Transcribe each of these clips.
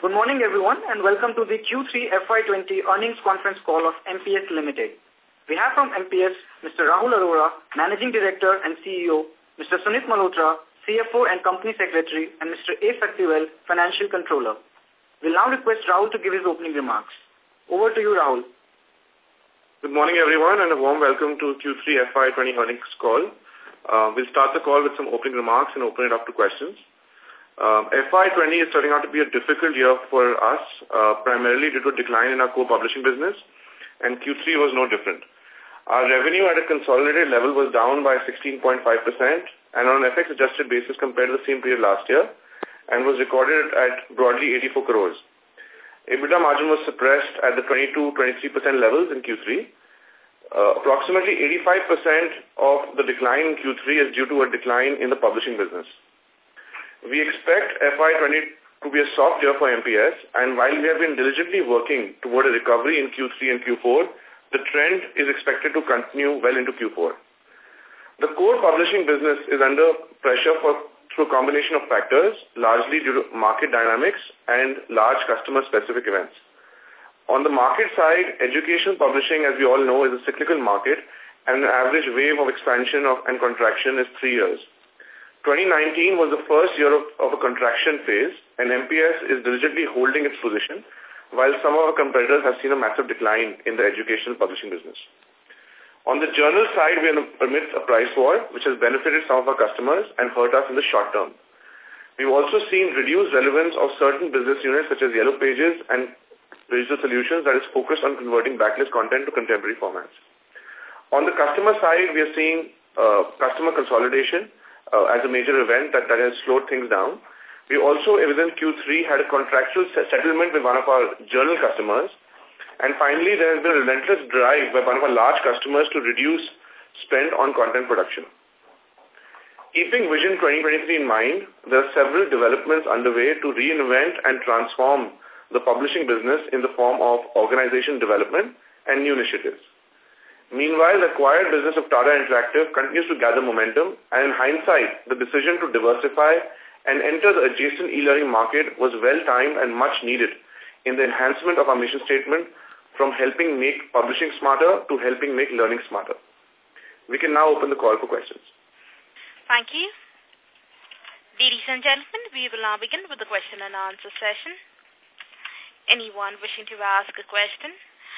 Good morning, everyone, and welcome to the Q3 FY20 earnings conference call of MPS Limited. We have from MPS Mr. Rahul Arora, Managing Director and CEO, Mr. Sunit Malhotra, CFO and Company Secretary, and Mr. A. Saktivel, Financial Controller. We'll now request Rahul to give his opening remarks. Over to you, Rahul. Good morning, everyone, and a warm welcome to Q3 FY20 earnings call. Uh, we'll start the call with some opening remarks and open it up to questions. Um, FY20 is turning out to be a difficult year for us, uh, primarily due to a decline in our core publishing business, and Q3 was no different. Our revenue at a consolidated level was down by 16.5% and on an FX-adjusted basis compared to the same period last year and was recorded at broadly 84 crores. EBITDA margin was suppressed at the 22-23% levels in Q3. Uh, approximately 85% of the decline in Q3 is due to a decline in the publishing business. We expect FY20 to be a soft year for MPS, and while we have been diligently working toward a recovery in Q3 and Q4, the trend is expected to continue well into Q4. The core publishing business is under pressure for through a combination of factors, largely due to market dynamics and large customer-specific events. On the market side, education publishing, as we all know, is a cyclical market, and an average wave of expansion of, and contraction is three years. 2019 was the first year of, of a contraction phase, and MPS is diligently holding its position, while some of our competitors have seen a massive decline in the educational publishing business. On the journal side, we are amidst a price war, which has benefited some of our customers and hurt us in the short term. We've also seen reduced relevance of certain business units such as Yellow Pages and Digital Solutions that is focused on converting backlist content to contemporary formats. On the customer side, we are seeing uh, customer consolidation uh, as a major event that, that has slowed things down. We also, within Q3, had a contractual settlement with one of our journal customers. And finally, there has been a relentless drive by one of our large customers to reduce spend on content production. Keeping Vision 2023 in mind, there are several developments underway to reinvent and transform the publishing business in the form of organization development and new initiatives. Meanwhile, the acquired business of Tata Interactive continues to gather momentum, and in hindsight, the decision to diversify and enter the adjacent e-learning market was well-timed and much needed in the enhancement of our mission statement from helping make publishing smarter to helping make learning smarter. We can now open the call for questions. Thank you. Ladies and gentlemen, we will now begin with the question and answer session. Anyone wishing to ask a question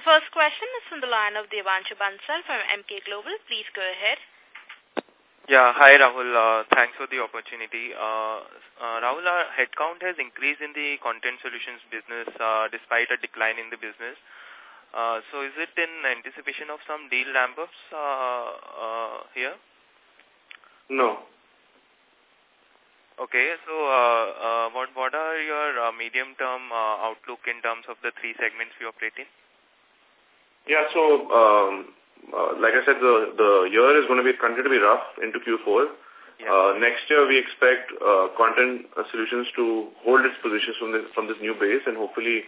The first question is from the line of Devanshu Bansal from Emkay Global. Please go ahead. Yeah, hi Rahul. Uh, thanks for the opportunity. Uh, uh, Rahul, our headcount has increased in the content solutions business uh, despite a decline in the business. Uh, so is it in anticipation of some deal ramp-ups uh, uh, here? No. Okay, so uh, uh, what what are your uh, medium-term uh, outlook in terms of the three segments we operate in? Yeah, so um, uh, like I said, the the year is going to be continue to be rough into Q4. Yeah. Uh, next year, we expect uh, content uh, solutions to hold its positions from this from this new base, and hopefully,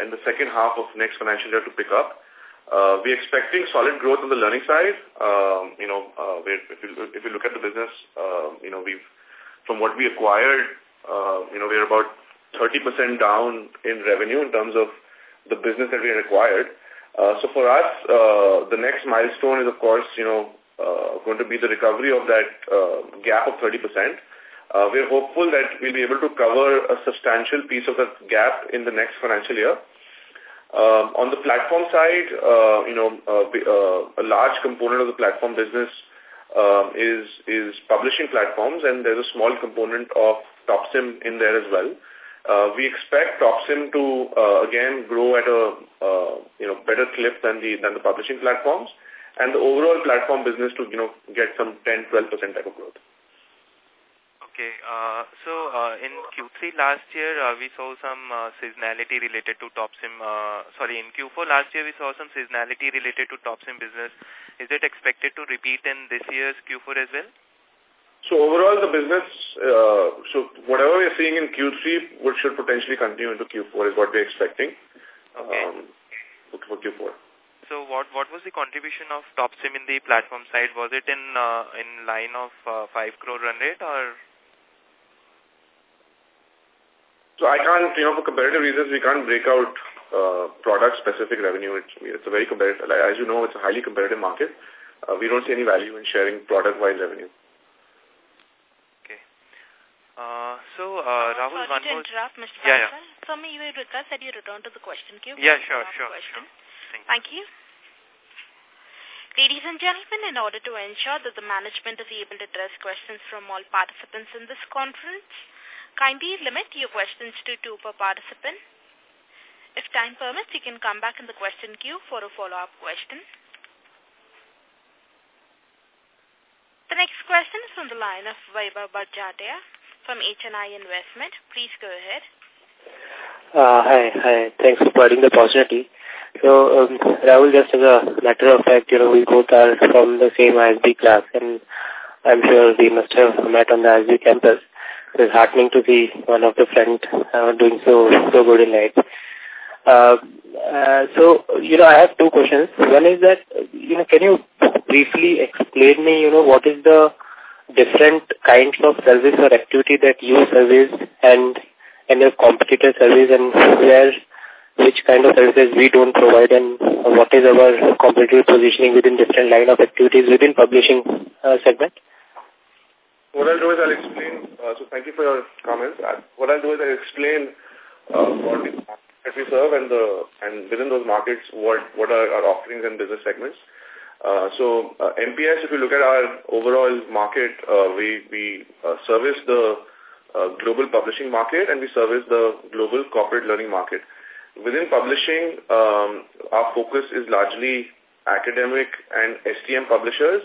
in the second half of next financial year, to pick up. Uh, we're expecting solid growth on the learning side. Um, you know, uh, if you if you look at the business, uh, you know, we've from what we acquired, uh, you know, we're about 30% down in revenue in terms of the business that we had acquired. Uh, so for us, uh, the next milestone is, of course, you know, uh, going to be the recovery of that gap of 30%. Uh, we're hopeful that we'll be able to cover a substantial piece of that gap in the next financial year. Um, on the platform side, uh, you know, uh, uh, a large component of the platform business uh, is is publishing platforms, and there's a small component of TopSim in there as well. Uh, we expect TopSim to uh, again grow at a uh, you know better clip than the than the publishing platforms, and the overall platform business to you know get some 10 12 percent type of growth. Okay. Uh, so uh, in Q3 last year, uh, we saw some uh, seasonality related to Topsim. Uh, sorry, in Q4 last year, we saw some seasonality related to Topsim business. Is it expected to repeat in this year's Q4 as well? So overall, the business, uh, so whatever we're seeing in Q3 would should potentially continue into Q4 is what we're expecting okay. um, for Q4. So what what was the contribution of TopSim in the platform side? Was it in uh, in line of uh, 5 crore run rate or So I can't, you know, for competitive reasons, we can't break out uh, product-specific revenue. It's, it's a very competitive, as you know, it's a highly competitive market. Uh, we don't see any value in sharing product-wise revenue. Uh, so, uh, Rahul, Sorry one to more... interrupt, Mr. Yeah, yeah. So may we request that you return to the question queue? Yeah, sure, sure, question. sure. Thank you. Ladies and gentlemen, in order to ensure that the management is able to address questions from all participants in this conference, kindly limit your questions to two per participant. If time permits, you can come back in the question queue for a follow-up question. The next question is from the line of Vaibhav Bhajatia from HNI Investment. Please go ahead. Uh, hi, hi. Thanks for providing the opportunity. So, um, Rahul, just as a matter of fact, you know, we both are from the same ISB class, and I'm sure we must have met on the ISB campus. It's heartening to see one of the friends uh, doing so so good in life. Uh, uh, so, you know, I have two questions. One is that, you know, can you briefly explain me, you know, what is the different kinds of service or activity that you service and and your competitor service and where which kind of services we don't provide and what is our competitive positioning within different line of activities within publishing uh, segment? What I'll do is I'll explain, uh, so thank you for your comments. Uh, what I'll do is I'll explain uh, what we serve and the and within those markets what what are our offerings and business segments. Uh, so uh, MPS, if you look at our overall market, uh, we we uh, service the uh, global publishing market and we service the global corporate learning market. Within publishing, um, our focus is largely academic and STM publishers.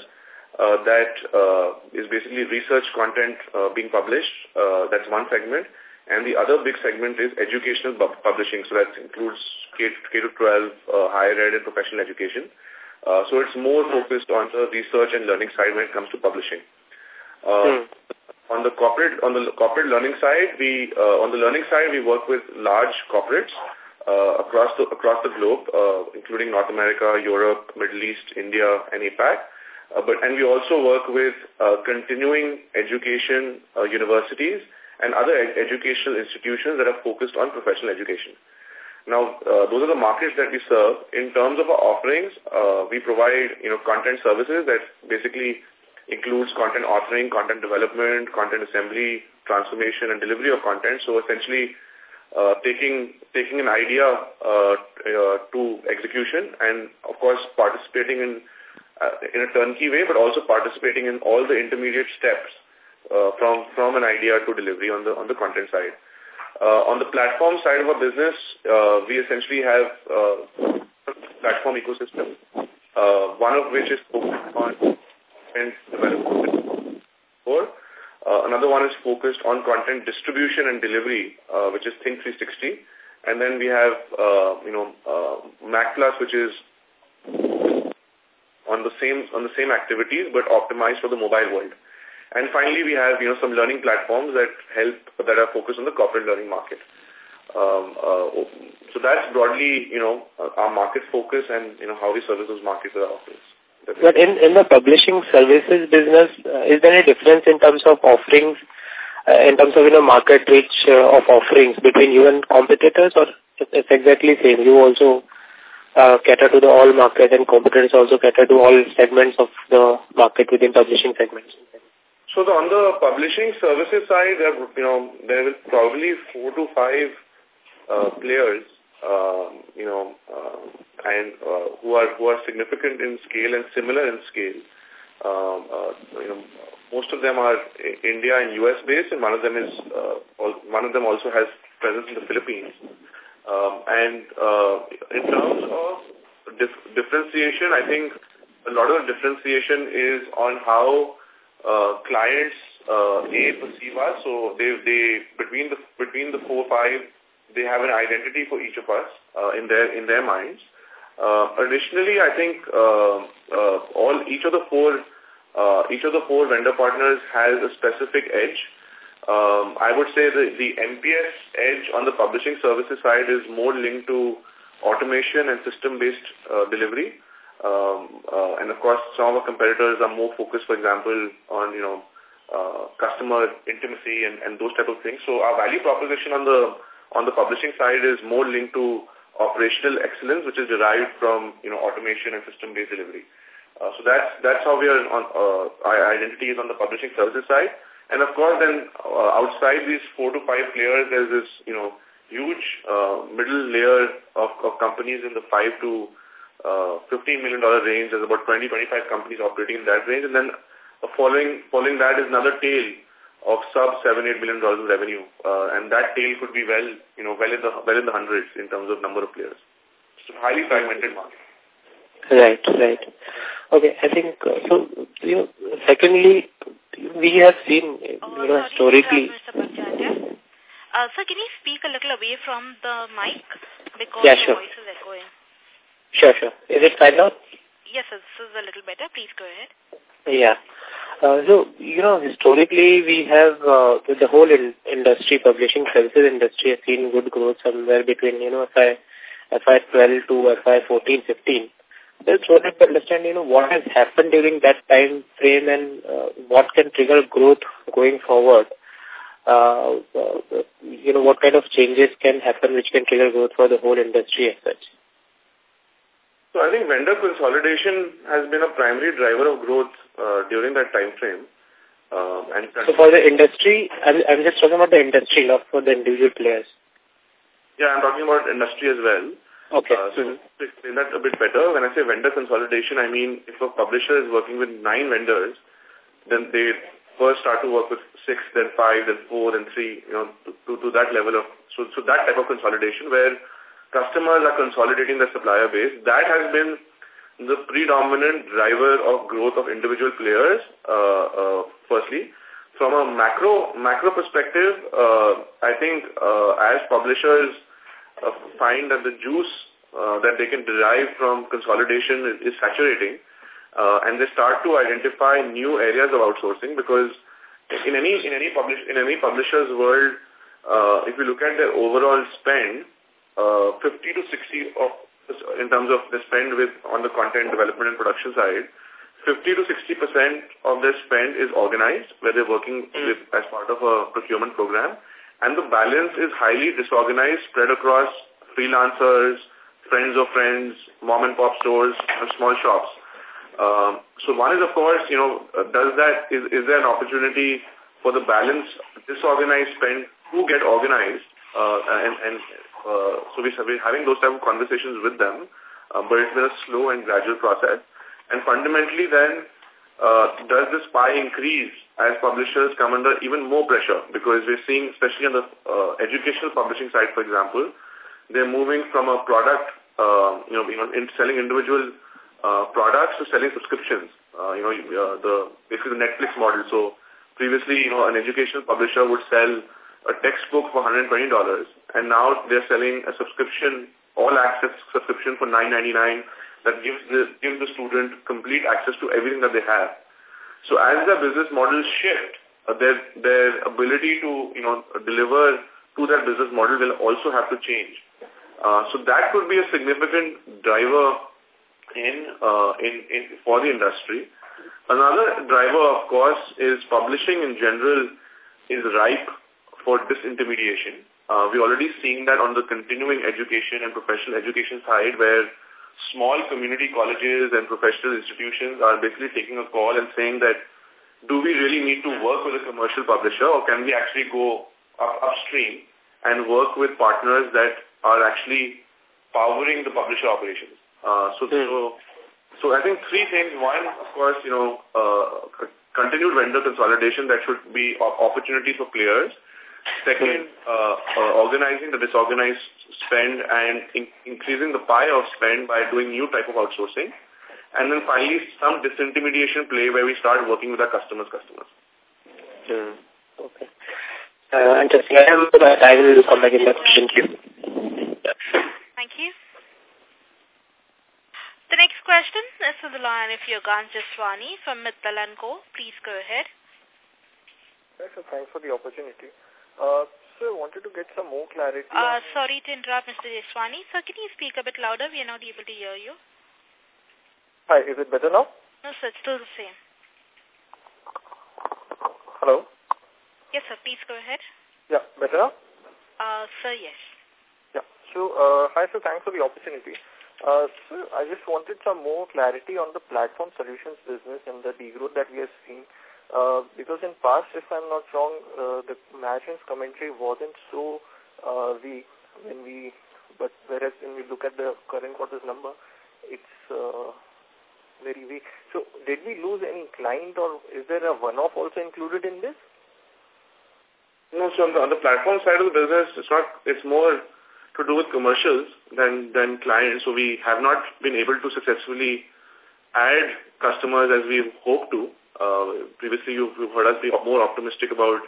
Uh, that uh, is basically research content uh, being published. Uh, that's one segment. And the other big segment is educational publishing. So that includes K-12, uh, higher ed and professional education. Uh, so it's more focused on the research and learning side when it comes to publishing. Uh, hmm. On the corporate on the corporate learning side, we uh, on the learning side we work with large corporates uh, across the across the globe, uh, including North America, Europe, Middle East, India, and APAC. Uh, but and we also work with uh, continuing education uh, universities and other ed educational institutions that are focused on professional education. Now, uh, those are the markets that we serve. In terms of our offerings, uh, we provide, you know, content services that basically includes content authoring, content development, content assembly, transformation, and delivery of content. So essentially, uh, taking taking an idea uh, uh, to execution and, of course, participating in uh, in a turnkey way, but also participating in all the intermediate steps uh, from from an idea to delivery on the on the content side. Uh, on the platform side of our business, uh, we essentially have uh, platform ecosystem, uh, one of which is focused on content development. Or, another one is focused on content distribution and delivery, which is Think 360. And then we have, you know, Mac Plus, which is on the same on the same activities but optimized for the mobile world. And finally, we have, you know, some learning platforms that help, that are focused on the corporate learning market. Um, uh, so that's broadly, you know, our market focus and, you know, how we service those markets with our offerings. But in, in the publishing services business, uh, is there any difference in terms of offerings, uh, in terms of, you know, market reach uh, of offerings between you and competitors or it's exactly same? You also uh, cater to the all market and competitors also cater to all segments of the market within publishing segments? So the, on the publishing services side, there, you know, there will probably four to five uh, players, uh, you know, uh, and uh, who are who are significant in scale and similar in scale. Um, uh, you know, most of them are India and US based, and one of them is uh, one of them also has presence in the Philippines. Um, and in terms of dif differentiation, I think a lot of differentiation is on how uh, clients uh, A perceive us. So they, they between the between the four five, they have an identity for each of us uh, in their in their minds. Uh, additionally, I think uh, uh, all each of the four uh, each of the four vendor partners has a specific edge. Um, I would say the, the MPS edge on the publishing services side is more linked to automation and system-based uh, delivery. Um, uh, and of course, some of our competitors are more focused, for example, on, you know, uh, customer intimacy and, and those type of things. So our value proposition on the on the publishing side is more linked to operational excellence, which is derived from, you know, automation and system-based delivery. Uh, so that's that's how we are on uh, our identity is on the publishing services side. And of course, then uh, outside these four to five players, there's this you know huge uh, middle layer of, of companies in the five to uh, 15 million dollar range. There's about 20, 25 companies operating in that range, and then uh, following following that is another tail of sub seven eight million dollars of revenue, uh, and that tail could be well you know well in the well in the hundreds in terms of number of players. It's a highly fragmented market. Right, right. Okay, I think, uh, so, you know, secondly, we have seen, oh, you know, historically... Uh, sir, can you speak a little away from the mic? Because Yeah, the sure. voice is echoing. Sure, sure. Is it fine now? Yes, sir, this is a little better. Please go ahead. Yeah. Uh, so, you know, historically we have, uh, the whole in industry, publishing services industry has seen good growth somewhere between, you know, FY, FY12 to FY14, 15. Just wanted to understand, you know, what has happened during that time frame and uh, what can trigger growth going forward. Uh, uh, you know, what kind of changes can happen which can trigger growth for the whole industry as such. So I think vendor consolidation has been a primary driver of growth uh, during that time frame. Um, and So for the industry, I'm, I'm just talking about the industry, not for the individual players. yeah, I'm talking about industry as well. Okay. Uh, so to explain that a bit better, when I say vendor consolidation, I mean if a publisher is working with nine vendors, then they first start to work with six, then five, then four, then three, you know, to, to, to that level of, so, so that type of consolidation where customers are consolidating their supplier base, that has been the predominant driver of growth of individual players, uh, uh, firstly. From a macro macro perspective, uh, I think uh, as publishers uh, find that the juice uh, that they can derive from consolidation is, is saturating, uh, and they start to identify new areas of outsourcing because in any in any publish in any publisher's world, uh, if you look at their overall spend, uh, 50 to 60 of in terms of the spend with on the content development and production side, 50 to 60 percent of their spend is organized, where they're working with as part of a procurement program, and the balance is highly disorganized, spread across freelancers, friends of friends, mom and pop stores, and small shops. Um, so one is, of course, you know, does that, is, is there an opportunity for the balance, disorganized spend to get organized? Uh, and and uh, so we, we're having those type of conversations with them, uh, but it's been a slow and gradual process. And fundamentally then, uh, does this pie increase as publishers come under even more pressure? Because we're seeing, especially on the uh, educational publishing side, for example, they're moving from a product, uh, you know, in selling individual uh, products to selling subscriptions. Uh, you know, uh, the basically the Netflix model. So previously, you know, an educational publisher would sell a textbook for $120, and now they're selling a subscription, all-access subscription for $9.99 that gives the, gives the student complete access to everything that they have. So as their business models shift, uh, their, their ability to, you know, deliver to that business model will also have to change. Uh, so that could be a significant driver in, uh, in, in, for the industry. Another driver, of course, is publishing in general is ripe for disintermediation. Uh, we're already seeing that on the continuing education and professional education side where small community colleges and professional institutions are basically taking a call and saying that do we really need to work with a commercial publisher or can we actually go up, upstream and work with partners that are actually powering the publisher operations. Uh, so, Hmm. so, so I think three things. One, of course, you know, uh, continued vendor consolidation that should be op opportunity for players. Second, uh, uh, organizing the disorganized spend and in increasing the pie of spend by doing new type of outsourcing. And then finally, some disintermediation play where we start working with our customers' customers. Hmm. Okay. Uh, interesting. I, have, I will come back in that question. Thank you. Thank you. The next question is from the line of Yogan Jaswani from Mittal & Co. Please go ahead. Yes, sir, thanks for the opportunity. Uh, sir, I wanted to get some more clarity. Uh, sorry to interrupt, Mr. Jaswani. Sir, can you speak a bit louder? We are not able to hear you. Hi, is it better now? No, sir, it's still the same. Hello? Yes, sir, please go ahead. Yeah, better now? Uh, sir, yes. Yeah. So, uh, hi, sir, thanks for the opportunity. Uh, sir, I just wanted some more clarity on the platform solutions business and the degrowth that we have seen. Uh, because in past, if I'm not wrong, uh, the management's commentary wasn't so uh, weak when we, but whereas when we look at the current quarter's number, it's uh, very weak. So did we lose any client or is there a one-off also included in this? No, so on the, on the platform side of the business, it's not, it's more to do with commercials than, than clients. So we have not been able to successfully add customers as we hoped to. Uh, previously, you've, you've heard us be more optimistic about,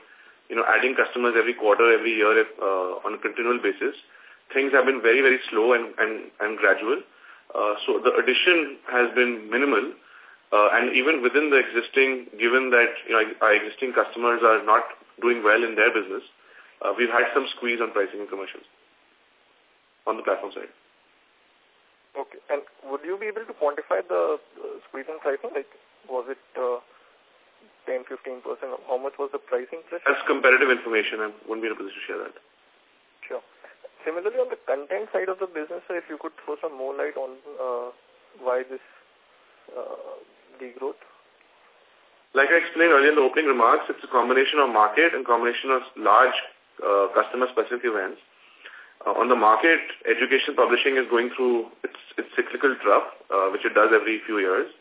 you know, adding customers every quarter, every year uh, on a continual basis. Things have been very, very slow and, and, and gradual. Uh, so the addition has been minimal. Uh, and even within the existing, given that you know, our existing customers are not doing well in their business, uh, we've had some squeeze on pricing and commercials on the platform side. Okay. And would you be able to quantify the uh, squeeze on pricing? Like, was it uh, 10, 15 percent? How much was the pricing pressure? That's competitive information. I wouldn't be in a position to share that. Sure. Similarly, on the content side of the business, if you could throw some more light on uh, why this uh, degrowth? Like I explained earlier in the opening remarks, it's a combination of market and combination of large uh, customer-specific events. Uh, on the market, education publishing is going through its, its cyclical trough, uh, which it does every few years.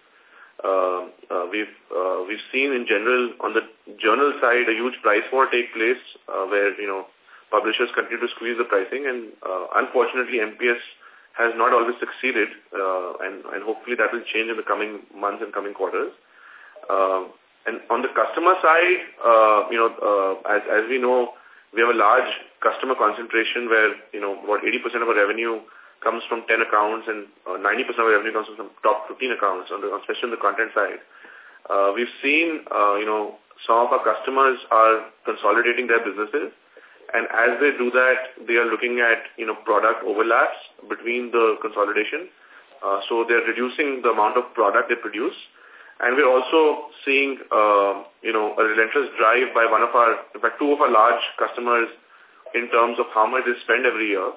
Uh, uh, we've uh, we've seen in general on the journal side a huge price war take place uh, where you know publishers continue to squeeze the pricing and unfortunately MPS has not always succeeded and and hopefully that will change in the coming months and coming quarters. Uh, and on the customer side, you know, as as we know, we have a large customer concentration where you know about 80% of our revenue comes from 10 accounts and 90% uh, of revenue comes from top 15 accounts, on the, especially on the content side. Uh, we've seen, uh, you know, some of our customers are consolidating their businesses. And as they do that, they are looking at, you know, product overlaps between the consolidation. Uh, so they're reducing the amount of product they produce. And we're also seeing, uh, you know, a relentless drive by one of our, in fact, two of our large customers in terms of how much they spend every year.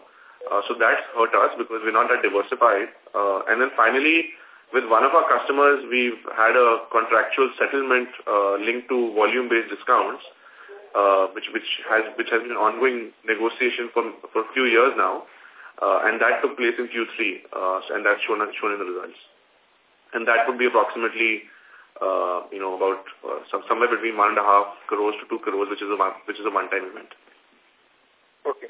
Uh, so that's hurt us because we're not that diversified. Uh, and then finally, with one of our customers, we've had a contractual settlement uh, linked to volume-based discounts, uh, which which has which has been ongoing negotiation for for a few years now, uh, and that took place in Q3, uh, and that's shown shown in the results. And that would be approximately, uh, you know, about uh, some, somewhere between one and a half crores to two crores, which is a which is a one-time event. Okay.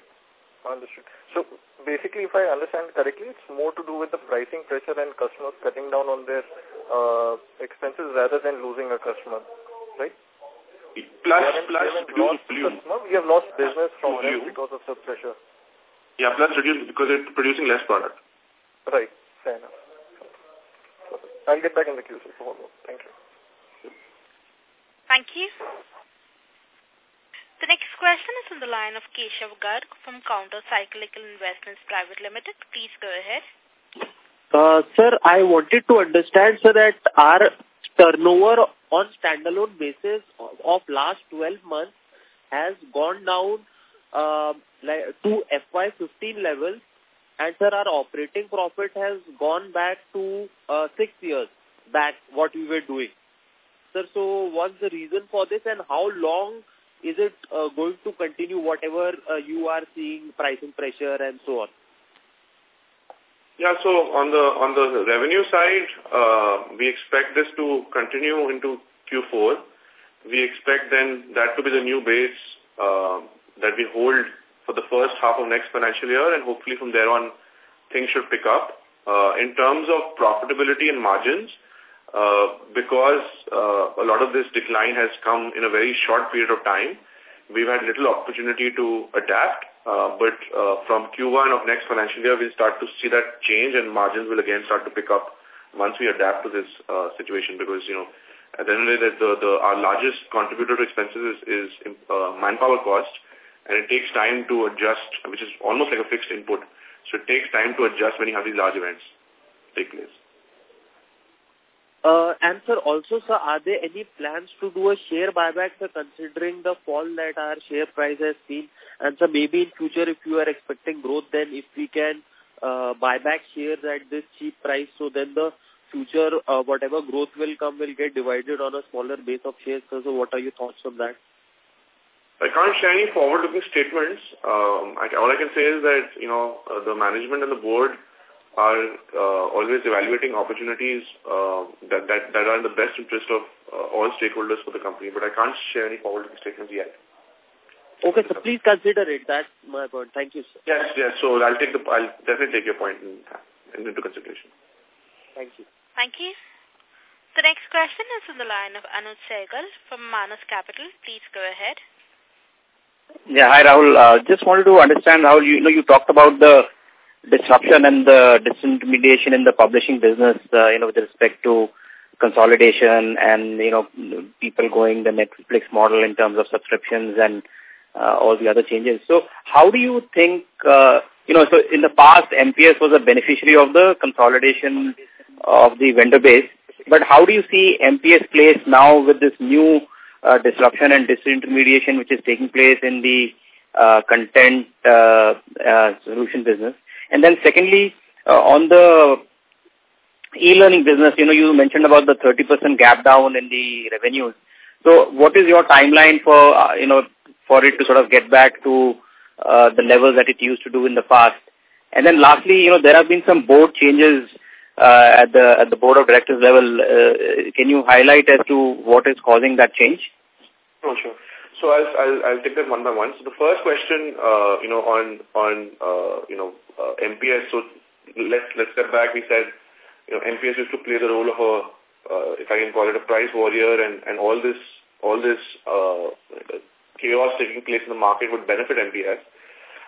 Understood. So basically, if I understand correctly, it's more to do with the pricing pressure and customers cutting down on their uh, expenses rather than losing a customer, right? Plus, we plus volume. Customer, we have lost business from volume. them because of the pressure. Yeah, plus reduce because it's producing less product. Right. Fair enough. I'll get back in the queue, sir. for more. Thank you. Thank you. The next question is on the line of Keshav Garg from Counter Cyclical Investments Private Limited. Please go ahead. Uh, sir, I wanted to understand, sir, that our turnover on standalone basis of, last 12 months has gone down uh, to FY15 levels and sir, our operating profit has gone back to uh, six years back what we were doing. Sir, so what's the reason for this and how long is it uh, going to continue whatever uh, you are seeing pricing pressure and so on? Yeah, so on the on the revenue side, uh, we expect this to continue into Q4. We expect then that to be the new base uh, that we hold for the first half of next financial year, and hopefully from there on, things should pick up. Uh, in terms of profitability and margins, uh, because uh, a lot of this decline has come in a very short period of time. We've had little opportunity to adapt, uh, but uh, from Q1 of next financial year, we'll start to see that change and margins will again start to pick up once we adapt to this uh, situation because, you know, at the end of the day, the, the, our largest contributor to expenses is, is uh, manpower cost and it takes time to adjust, which is almost like a fixed input. So it takes time to adjust when you have these large events take place. Uh, and sir, also, sir, are there any plans to do a share buyback, sir, considering the fall that our share price has seen? And sir, maybe in future, if you are expecting growth, then if we can uh, buy back shares at this cheap price, so then the future, uh, whatever growth will come, will get divided on a smaller base of shares. Sir, so what are your thoughts on that? I can't share any forward-looking statements. Um, I, all I can say is that, you know, uh, the management and the board are uh, always evaluating opportunities uh, that, that, that are in the best interest of uh, all stakeholders for the company, but I can't share any forward-looking statements yet. Okay, so please consider it. That's my point. Thank you, sir. Yes, yes. So I'll take the, I'll definitely take your point in, in, into consideration. Thank you. Thank you. The next question is on the line of Anuj Sehgal from Manas Capital. Please go ahead. Yeah, hi Rahul. Uh, just wanted to understand how you, you know you talked about the disruption and the disintermediation in the publishing business, uh, you know, with respect to consolidation and, you know, people going the Netflix model in terms of subscriptions and uh, all the other changes. So how do you think, uh, you know, so in the past, MPS was a beneficiary of the consolidation of the vendor base, but how do you see MPS place now with this new uh, disruption and disintermediation which is taking place in the uh, content uh, uh, solution business? And then secondly, uh, on the e-learning business, you know, you mentioned about the 30% gap down in the revenues. So what is your timeline for, uh, you know, for it to sort of get back to uh, the levels that it used to do in the past? And then lastly, you know, there have been some board changes uh, at the at the board of directors level. Uh, can you highlight as to what is causing that change? Oh, sure. So I'll, I'll, I'll take them one by one. So the first question, uh, you know, on, on, uh, you know, uh, MPS, so let's, let's step back. We said, you know, MPS used to play the role of a, uh, if I can call it a price warrior and, and all this, all this, uh, chaos taking place in the market would benefit MPS.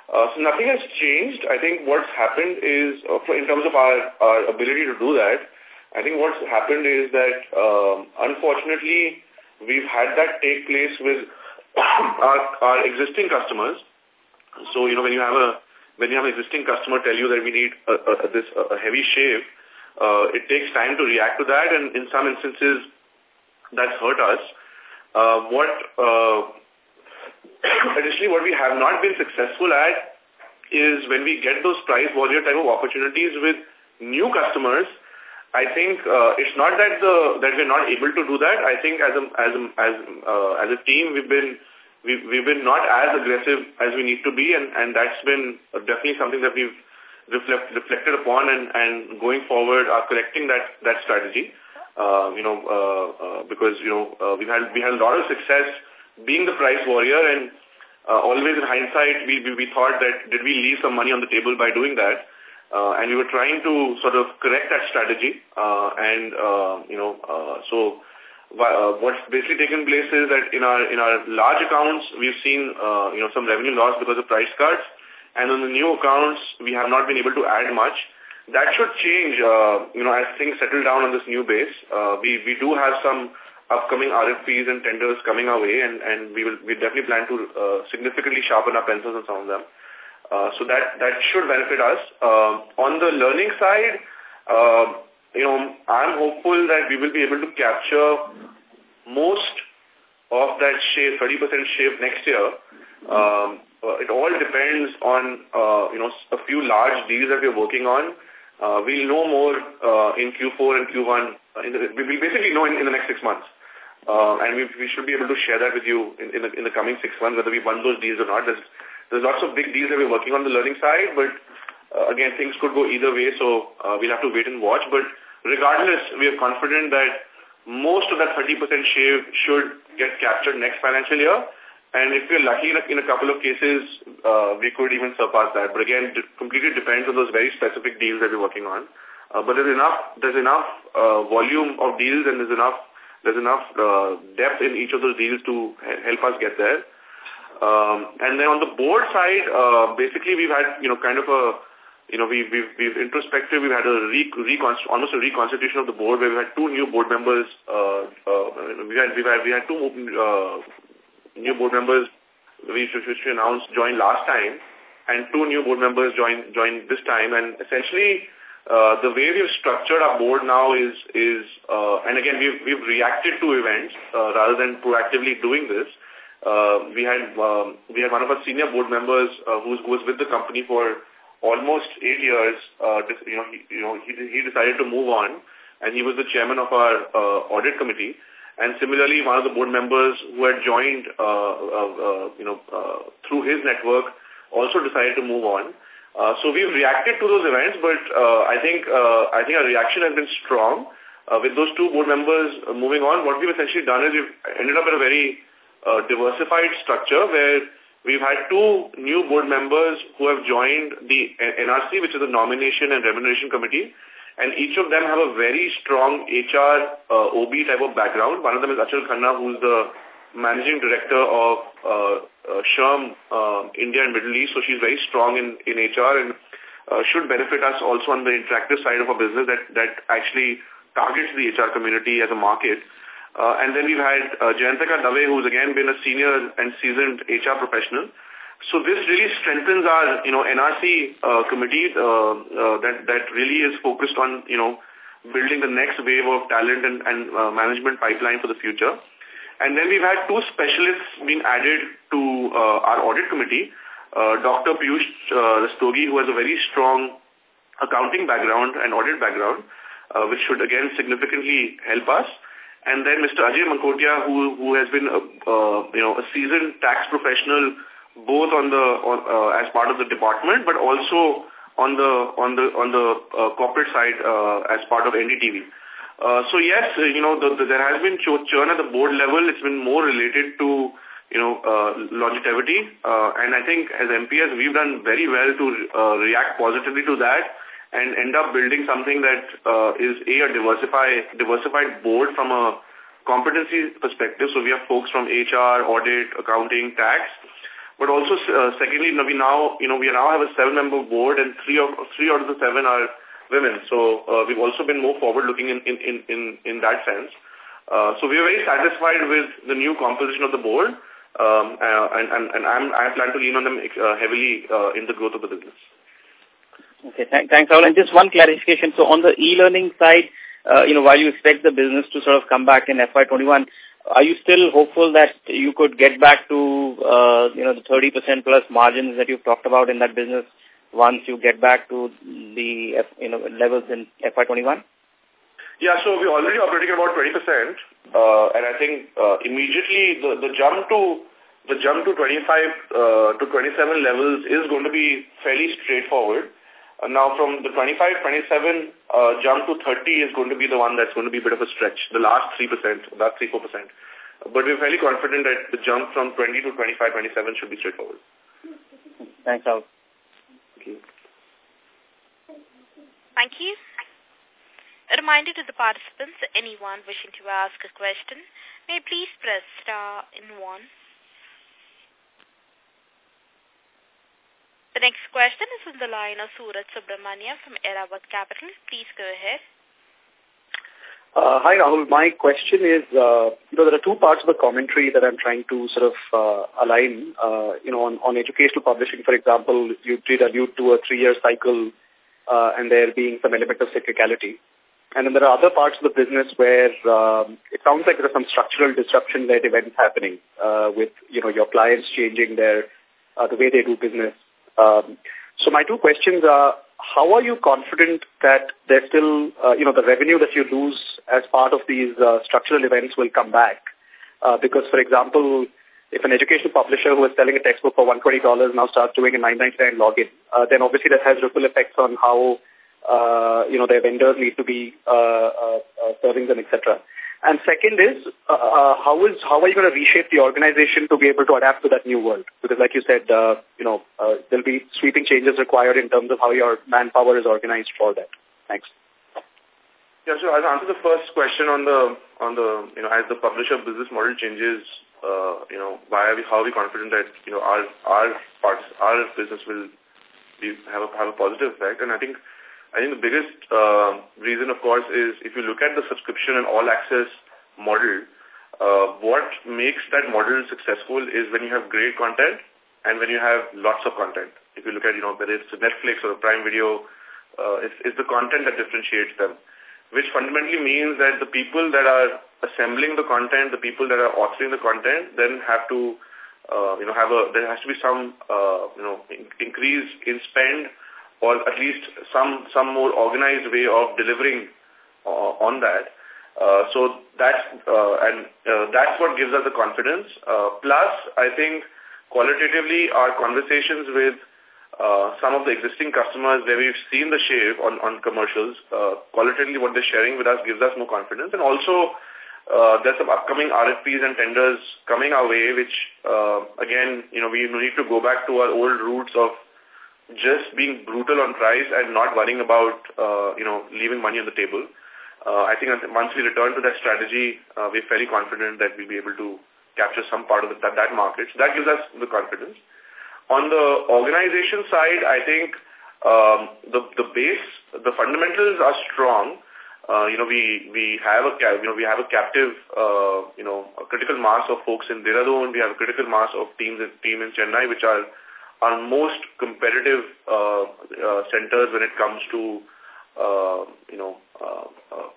Uh, so nothing has changed. I think what's happened is, uh, in terms of our, our ability to do that, I think what's happened is that, um, unfortunately, we've had that take place with our, our existing customers. So, you know, when you have a, when you have an existing customer tell you that we need a, a, this, a heavy shave, uh, it takes time to react to that, and in some instances, that's hurt us. Uh, what, uh, additionally, what we have not been successful at is when we get those price warrior type of opportunities with new customers, I think uh, it's not that the that we're not able to do that. I think as a as a, as uh, as a team, we've been we've we've been not as aggressive as we need to be, and and that's been definitely something that we've reflect, reflected upon, and and going forward are correcting that that strategy. Uh, you know, uh, uh, because you know uh, we've had we had a lot of success being the price warrior, and uh, always in hindsight, we, we we thought that did we leave some money on the table by doing that. Uh, and we were trying to sort of correct that strategy. Uh, and, uh, you know, uh, so uh, what's basically taken place is that in our in our large accounts, we've seen, uh, you know, some revenue loss because of price cuts. And on the new accounts, we have not been able to add much. That should change, uh, you know, as things settle down on this new base. Uh, we, we do have some upcoming RFPs and tenders coming our way, and, and we will we definitely plan to uh, significantly sharpen our pencils on some of them. Uh, so that, that should benefit us. Uh, on the learning side, uh, you know, I'm hopeful that we will be able to capture most of that shave, 30% shave next year. Um, uh, it all depends on, uh, you know, a few large deals that we're working on. Uh, we'll know more uh, in Q4 and Q1. In the, we will basically know in, in the next six months. Uh, and we, we should be able to share that with you in, in, the, in the coming six months, whether we won those deals or not. There's, there's lots of big deals that we're working on the learning side, but uh, again, things could go either way, so uh, we'll have to wait and watch. But regardless, we are confident that most of that 30% shave should get captured next financial year. And if we're lucky in a, couple of cases, uh, we could even surpass that. But again, it completely depends on those very specific deals that we're working on. Uh, but there's enough, there's enough uh, volume of deals and there's enough, there's enough uh, depth in each of those deals to help us get there. Um, and then on the board side, uh, basically we've had, you know, kind of a, you know, we've, we've, we've introspective, we've had a re, almost a reconstitution of the board where we've had two new board members, uh, uh, we had, we've had, we had two, uh, new board members which, which we announced joined last time and two new board members joined, joined this time and essentially, uh, the way we've structured our board now is, is uh, and again, we've, we've reacted to events uh, rather than proactively doing this. Uh, we had um, we had one of our senior board members uh, who was with the company for almost eight years. Uh, you know, he, you know, he, he decided to move on, and he was the chairman of our uh, audit committee. And similarly, one of the board members who had joined, uh, uh, uh, you know, uh, through his network, also decided to move on. Uh, so we've reacted to those events, but uh, I think uh, I think our reaction has been strong. Uh, with those two board members moving on, what we've essentially done is we've ended up in a very uh, diversified structure where we've had two new board members who have joined the NRC, which is the Nomination and Remuneration Committee, and each of them have a very strong HR uh, OB type of background. One of them is Achal Khanna, who's the managing director of uh, uh, uh, India and Middle East. So she's very strong in, in HR and uh, should benefit us also on the interactive side of our business that, that actually targets the HR community as a market. Uh, and then we've had uh, Dave, who's again been a senior and seasoned HR professional. So this really strengthens our, you know, NRC uh, committee uh, uh, that that really is focused on, you know, building the next wave of talent and, and uh, management pipeline for the future. And then we've had two specialists being added to uh, our audit committee. Uh, Dr. Piyush uh, Rastogi, who has a very strong accounting background and audit background, uh, which should again significantly help us. And then Mr. Ajay Mankotia, who who has been a, uh, you know a seasoned tax professional, both on the on, uh, as part of the department, but also on the on the on the uh, corporate side uh, as part of NDTV. Uh, so yes, uh, you know, the, the, there has been churn at the board level. It's been more related to, you know, uh, longevity. Uh, and I think as MPS, we've done very well to uh, react positively to that and end up building something that uh, is a, a diversified, diversified board from a competency perspective. So we have folks from HR, audit, accounting, tax. But also, uh, secondly, we now, you know, we now have a seven-member board and three of three out of the seven are women. So uh, we've also been more forward-looking in, in, in, in, in that sense. Uh, so we are very satisfied with the new composition of the board, um, uh, and, and, and I'm, I plan to lean on them uh, heavily uh, in the growth of the business. Okay, th thanks, Rahul. And just one clarification. So on the e-learning side, uh, you know, while you expect the business to sort of come back in FY21, are you still hopeful that you could get back to, uh, you know, the 30% plus margins that you've talked about in that business once you get back to the you know levels in FY21? Yeah, so we're already operating about 20%, uh, and I think uh, immediately the, the jump to the jump to 25 uh, to 27 levels is going to be fairly straightforward. Uh, now from the 25, 27 uh, jump to 30 is going to be the one that's going to be a bit of a stretch, the last 3%, that 3-4%. But we're fairly confident that the jump from 20 to 25, 27 should be straightforward. Thanks, Al. Thank you. Thank you. A reminder to the participants, anyone wishing to ask a question, may please press star in one. The next question is from the line of Suraj Subramania from Airavat Capital. Please go ahead. Uh, hi, Rahul. My question is, uh, you know, there are two parts of the commentary that I'm trying to sort of uh, align. Uh, you know, on, on educational publishing, for example, you did allude to a three-year cycle uh, and there being some element of cyclicality. And then there are other parts of the business where um, it sounds like there's some structural disruption-led events happening uh, with, you know, your clients changing their uh, the way they do business. Um, so my two questions are, how are you confident that there's still, uh, you know, the revenue that you lose as part of these uh, structural events will come back? Uh, because, for example, if an educational publisher who is selling a textbook for $120 now starts doing a 999 login, uh, then obviously that has ripple effects on how, uh, you know, their vendors need to be uh, uh, uh serving them, etc. And second is, uh, uh, how is how are you going to reshape the organization to be able to adapt to that new world? Because like you said, uh, you know, uh, there'll be sweeping changes required in terms of how your manpower is organized for that. Thanks. Yeah, so I'll answer the first question on the, on the, you know, as the publisher business model changes, uh, you know, why are we, how are we confident that, you know, our, our parts, our business will be, have a, have a positive effect. And I think, I think the biggest, uh, reason, of course, is if you look at the subscription and all access model, uh, what makes that model successful is when you have great content and when you have lots of content. If you look at, you know, whether it's Netflix or Prime Video, uh, it's, it's the content that differentiates them which fundamentally means that the people that are assembling the content, the people that are authoring the content, then have to, uh, you know, have a, there has to be some, uh, you know, in, increase in spend or at least some, some more organized way of delivering uh, on that. Uh, so that's, uh, and uh, that's what gives us the confidence. Uh, plus, I think qualitatively our conversations with uh, some of the existing customers where we've seen the shave on, on commercials, uh, qualitatively what they're sharing with us gives us more confidence. And also, uh, there's some upcoming RFPs and tenders coming our way, which, uh, again, you know, we need to go back to our old roots of just being brutal on price and not worrying about, uh, you know, leaving money on the table. Uh, I think once we return to that strategy, uh, we're fairly confident that we'll be able to capture some part of the, that, that market. So that gives us the confidence. On the organization side, I think um, the the base, the fundamentals are strong. Uh, you know, we we have a you know we have a captive uh, you know a critical mass of folks in Dehradun. We have a critical mass of teams team in Chennai, which are our most competitive uh, uh, centers when it comes to uh, you know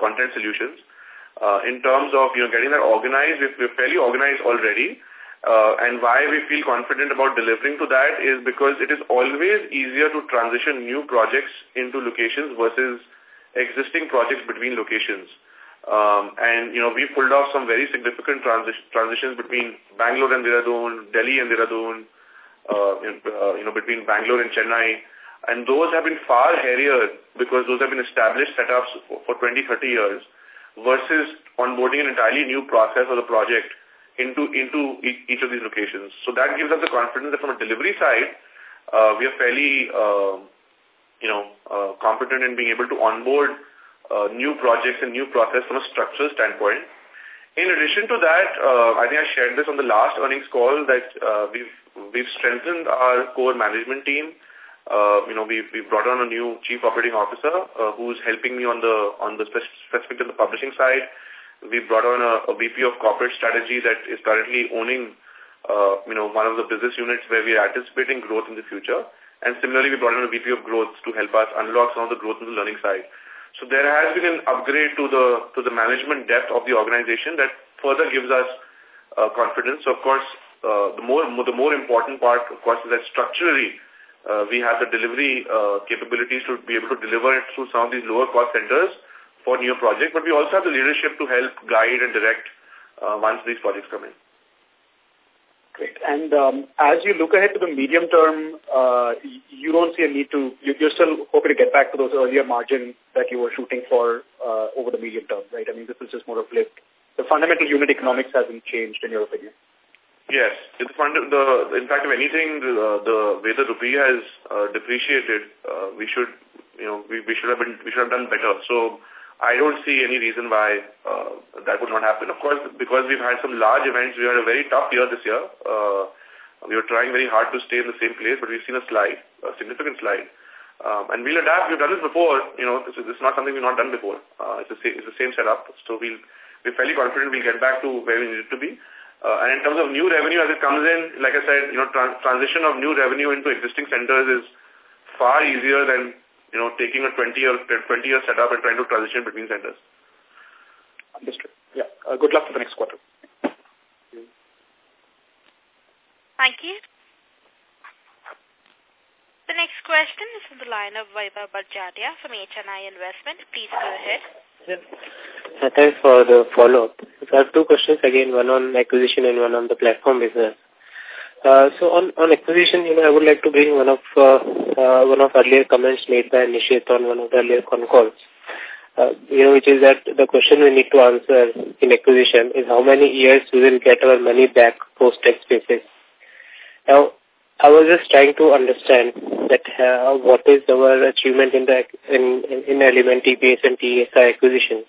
content solutions. In terms of you know getting that organized, we're fairly organized already. Uh, and why we feel confident about delivering to that is because it is always easier to transition new projects into locations versus existing projects between locations. Um, and, you know, we pulled off some very significant transi transitions between Bangalore and Dehradun, Delhi and Dehradun, uh, uh, you know, between Bangalore and Chennai. And those have been far hairier because those have been established setups for, for 20, 30 years versus onboarding an entirely new process or the project into into each of these locations. So that gives us the confidence that from a delivery side, uh, we are fairly, uh, you know, uh, competent in being able to onboard uh, new projects and new process from a structural standpoint. In addition to that, uh, I think I shared this on the last earnings call that uh, we've we've strengthened our core management team. Uh, you know, we've, we've brought on a new chief operating officer uh, who's helping me on the on the specific to the publishing side we brought on a, a VP of corporate strategy that is currently owning, uh, you know, one of the business units where we are anticipating growth in the future. And similarly, we brought on a VP of growth to help us unlock some of the growth in the learning side. So there has been an upgrade to the to the management depth of the organization that further gives us uh, confidence. So of course, uh, the more the more important part, of course, is that structurally uh, we have the delivery uh, capabilities to be able to deliver it through some of these lower cost centers for new projects, but we also have the leadership to help guide and direct uh, once these projects come in. Great. And um, as you look ahead to the medium term, uh, you don't see a need to, you're still hoping to get back to those earlier margins that you were shooting for uh, over the medium term, right? I mean, this is just more of lift. The fundamental unit economics hasn't changed in your opinion. Yes. It's fund the, in fact, if anything, the, the way the rupee has uh, depreciated, uh, we should, you know, we, we should have been, we should have done better. So, I don't see any reason why uh, that would not happen. Of course, because we've had some large events, we had a very tough year this year. Uh, we were trying very hard to stay in the same place, but we've seen a slide, a significant slide. Um, and we'll adapt. We've done this before. You know, this is, this is not something we've not done before. Uh, it's, the same, it's the same setup. So we'll, we're fairly confident we'll get back to where we need to be. Uh, and in terms of new revenue, as it comes in, like I said, you know, trans transition of new revenue into existing centers is far easier than you know, taking a 20-year 20 year setup and trying to transition between centers. Understood. Yeah. Uh, good luck for the next quarter. Thank you. The next question is from the line of Vaibhav Barjatia from HNI Investment. Please go ahead. Thanks for the follow-up. So I have two questions again, one on acquisition and one on the platform business. Uh, so on, on acquisition, you know, I would like to bring one of uh, uh, one of earlier comments made by Nishit on one of the earlier con calls. Uh, you know, which is that the question we need to answer in acquisition is how many years we will get our money back post-tax basis. Now, I was just trying to understand that uh, what is our achievement in the in in in Element EPS and TSI acquisitions,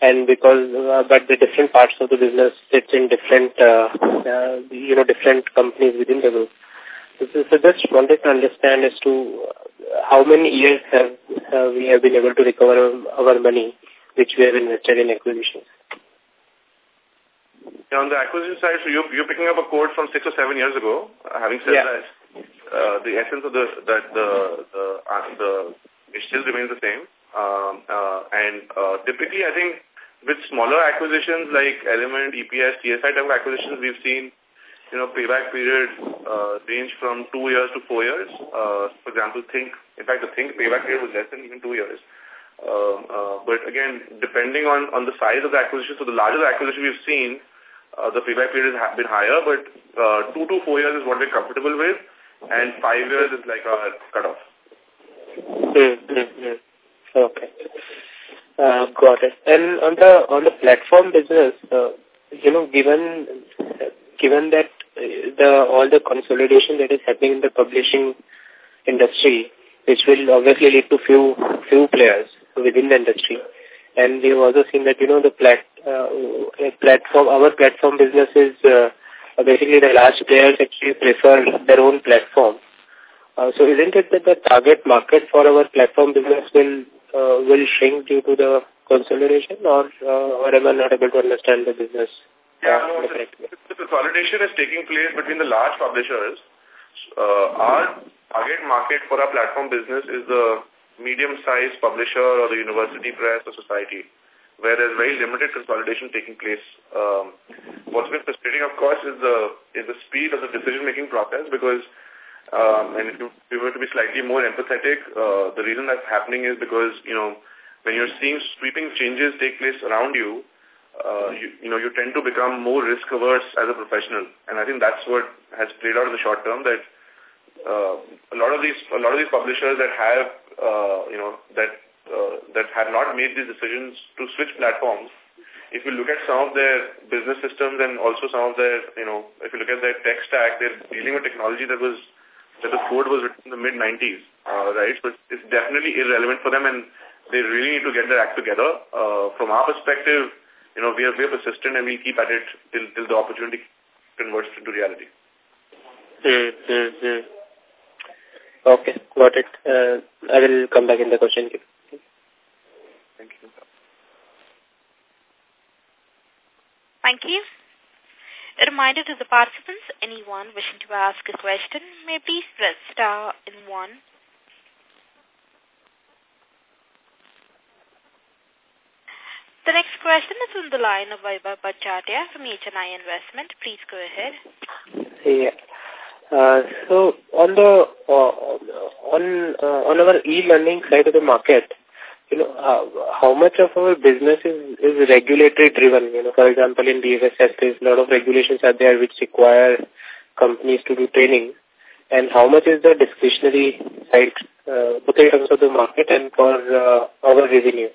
and because uh, but the different parts of the business sits in different uh, uh, you know different companies within the group. So, so just wanted to understand as to how many years have uh, we have been able to recover our money which we have invested in acquisitions. Yeah, on the acquisition side, so you're, you're picking up a code from six or seven years ago. Uh, having said yeah. that, uh, the essence of the that the the, uh, the it still remains the same. Um, uh, and uh, typically, I think with smaller acquisitions like Element, EPS, TSI type of acquisitions, we've seen you know payback period uh, range from two years to four years. Uh, for example, think in fact the think payback period was less than even two years. Uh, uh, but again, depending on on the size of the acquisition, so the larger the acquisition we've seen, uh, the payback period has been higher, but uh, two to four years is what we're comfortable with, and five years is like our cutoff. Mm -hmm. Okay. Uh, got it. And on the on the platform business, uh, you know, given given that uh, the all the consolidation that is happening in the publishing industry, which will obviously lead to few few players within the industry, and we have also seen that you know the plat uh, platform our platform business is uh, basically the large players actually prefer their own platform. Uh, so isn't it that the target market for our platform business will uh, will shrink due to the consolidation, or uh, or am I not able to understand the business? Yeah, no, the, the consolidation is taking place between the large publishers. Uh, our target market for our platform business is the medium-sized publisher or the university press or society, where there's very limited consolidation taking place. Um, what's been frustrating, of course, is the is the speed of the decision-making process because, um, and if you, were to be slightly more empathetic, uh, the reason that's happening is because, you know, when you're seeing sweeping changes take place around you, uh, you, you know, you tend to become more risk-averse as a professional. And I think that's what has played out in the short term, that uh, a lot of these a lot of these publishers that have uh, you know that uh, that have not made these decisions to switch platforms. If you look at some of their business systems and also some of their you know if you look at their tech stack, they're dealing with technology that was that the code was written in the mid 90s, uh, right? So it's definitely irrelevant for them, and they really need to get their act together. Uh, from our perspective, you know we are we are persistent and we keep at it till till the opportunity converts into reality. Mm -hmm. Okay, got it. Uh, I will come back in the question queue. Thank you. Thank you. A reminder to the participants, anyone wishing to ask a question may please press star in one. The next question is on the line of Vaibhav Bhattacharya from HNI Investment. Please go ahead. Yeah. Uh, so on the uh, on uh, on our e-learning side of the market, you know, uh, how much of our business is is regulatory driven? You know, for example, in BFSI, there's a lot of regulations are there which require companies to do training, and how much is the discretionary side, uh, both in terms of the market and for uh, our revenue?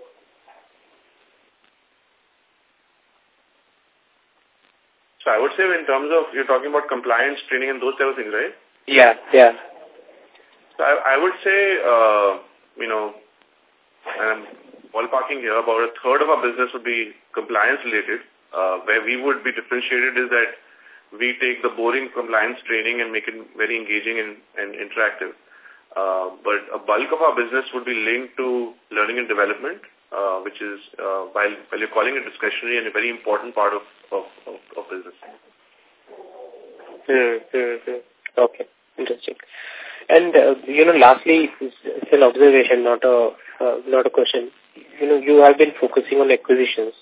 So I would say in terms of, you're talking about compliance, training and those type of things, right? Yeah, yeah. So I, I would say, uh, you know, and I'm ballparking here, about a third of our business would be compliance related. Uh, where we would be differentiated is that we take the boring compliance training and make it very engaging and, and interactive. Uh, but a bulk of our business would be linked to learning and development, uh, which is, uh, while, while you're calling it discretionary and a very important part of, of, of, of business. Mm. Okay, interesting. And, uh, you know, lastly, it's, an observation, not a, uh, not a question. You know, you have been focusing on acquisitions.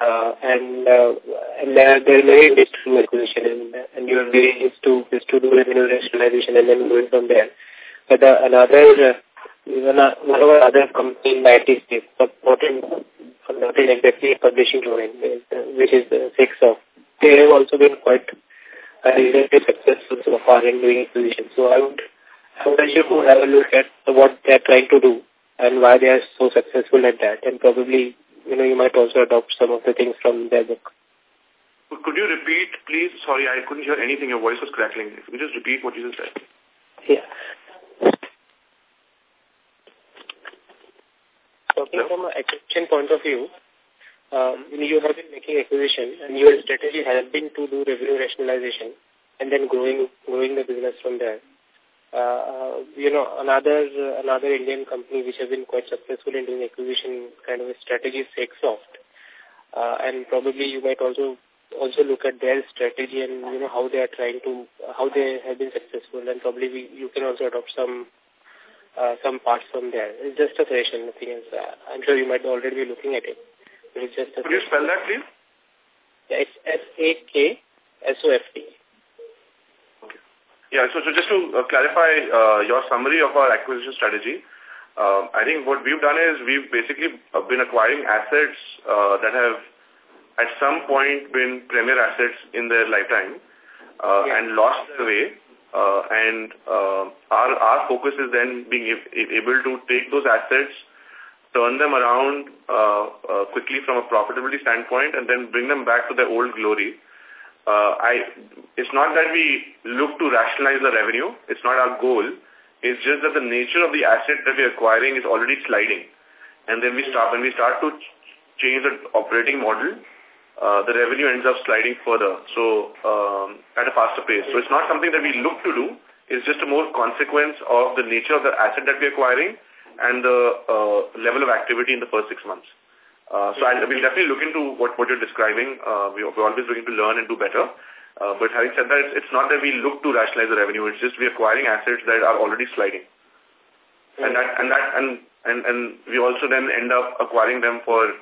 Uh, and uh, and there, there are many ways acquisition and, and you are very used to, to do revenue rationalization and then going from there. But uh, another uh, even uh, one of our other company in the IT space, not in, not in exactly publishing domain, which is uh, six of. They have also been quite uh, relatively successful so far in doing acquisition. So I would, potential to have a look at what they're trying to do and why they are so successful at that. And probably, you know, you might also adopt some of the things from their book. Could you repeat, please? Sorry, I couldn't hear anything. Your voice was crackling. Could you just repeat what you just said. Yeah. Talking no. from an acquisition point of view, um, you have been making acquisition and your strategy has been to do revenue rationalization and then growing growing the business from there. Uh, you know, another uh, another Indian company which has been quite successful in doing acquisition kind of a strategy is Saksoft. Uh, and probably you might also also look at their strategy and you know how they are trying to how they have been successful and probably we, you can also adopt some uh, some parts from there. It's just a suggestion, nothing else. Uh, I'm sure you might already be looking at it. But it's just a Could you spell that, please? Yeah, it's S-A-K-S-O-F-T. Yeah, so, so just to uh, clarify uh, your summary of our acquisition strategy, uh, I think what we've done is we've basically been acquiring assets uh, that have at some point been premier assets in their lifetime uh, yeah. and lost their way uh, and uh, our, our focus is then being able to take those assets, turn them around uh, uh, quickly from a profitability standpoint, and then bring them back to their old glory. Uh, I, it's not that we look to rationalize the revenue. It's not our goal. It's just that the nature of the asset that we're acquiring is already sliding. And then we start, when we start to change the operating model, uh, the revenue ends up sliding further, so um, at a faster pace. So it's not something that we look to do. It's just a more consequence of the nature of the asset that we're acquiring and the uh, level of activity in the first six months. Uh, so I'll, we'll definitely look into what, what you're describing. Uh, we're always looking to learn and do better. Uh, but having said that, it's, it's not that we look to rationalize the revenue. It's just we're acquiring assets that are already sliding. And that and that and, and and we also then end up acquiring them for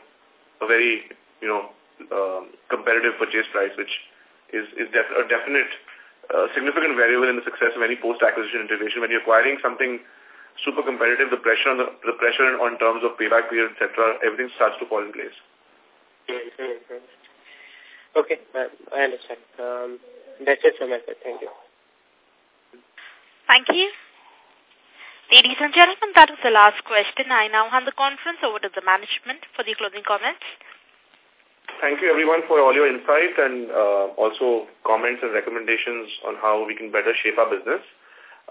a very you know um, competitive purchase price, which is, is def a definite uh, significant variable in the success of any post-acquisition integration. When you're acquiring something super competitive, the pressure on the, the pressure on terms of payback period, etc., everything starts to fall in place. Okay, I understand. Um, that's it from my side. Thank you. Thank you. Ladies and gentlemen, that was the last question. I now hand the conference over to the management for the closing comments. Thank you everyone for all your insight and uh, also comments and recommendations on how we can better shape our business.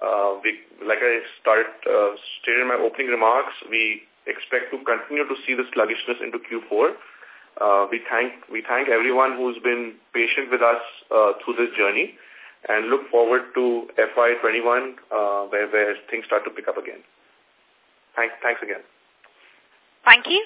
Uh, we, like I started, uh, stated in my opening remarks, we expect to continue to see the sluggishness into Q4. Uh, we thank we thank everyone who's been patient with us uh, through this journey and look forward to FY21 uh, where, where things start to pick up again. Thanks thanks again. Thank you.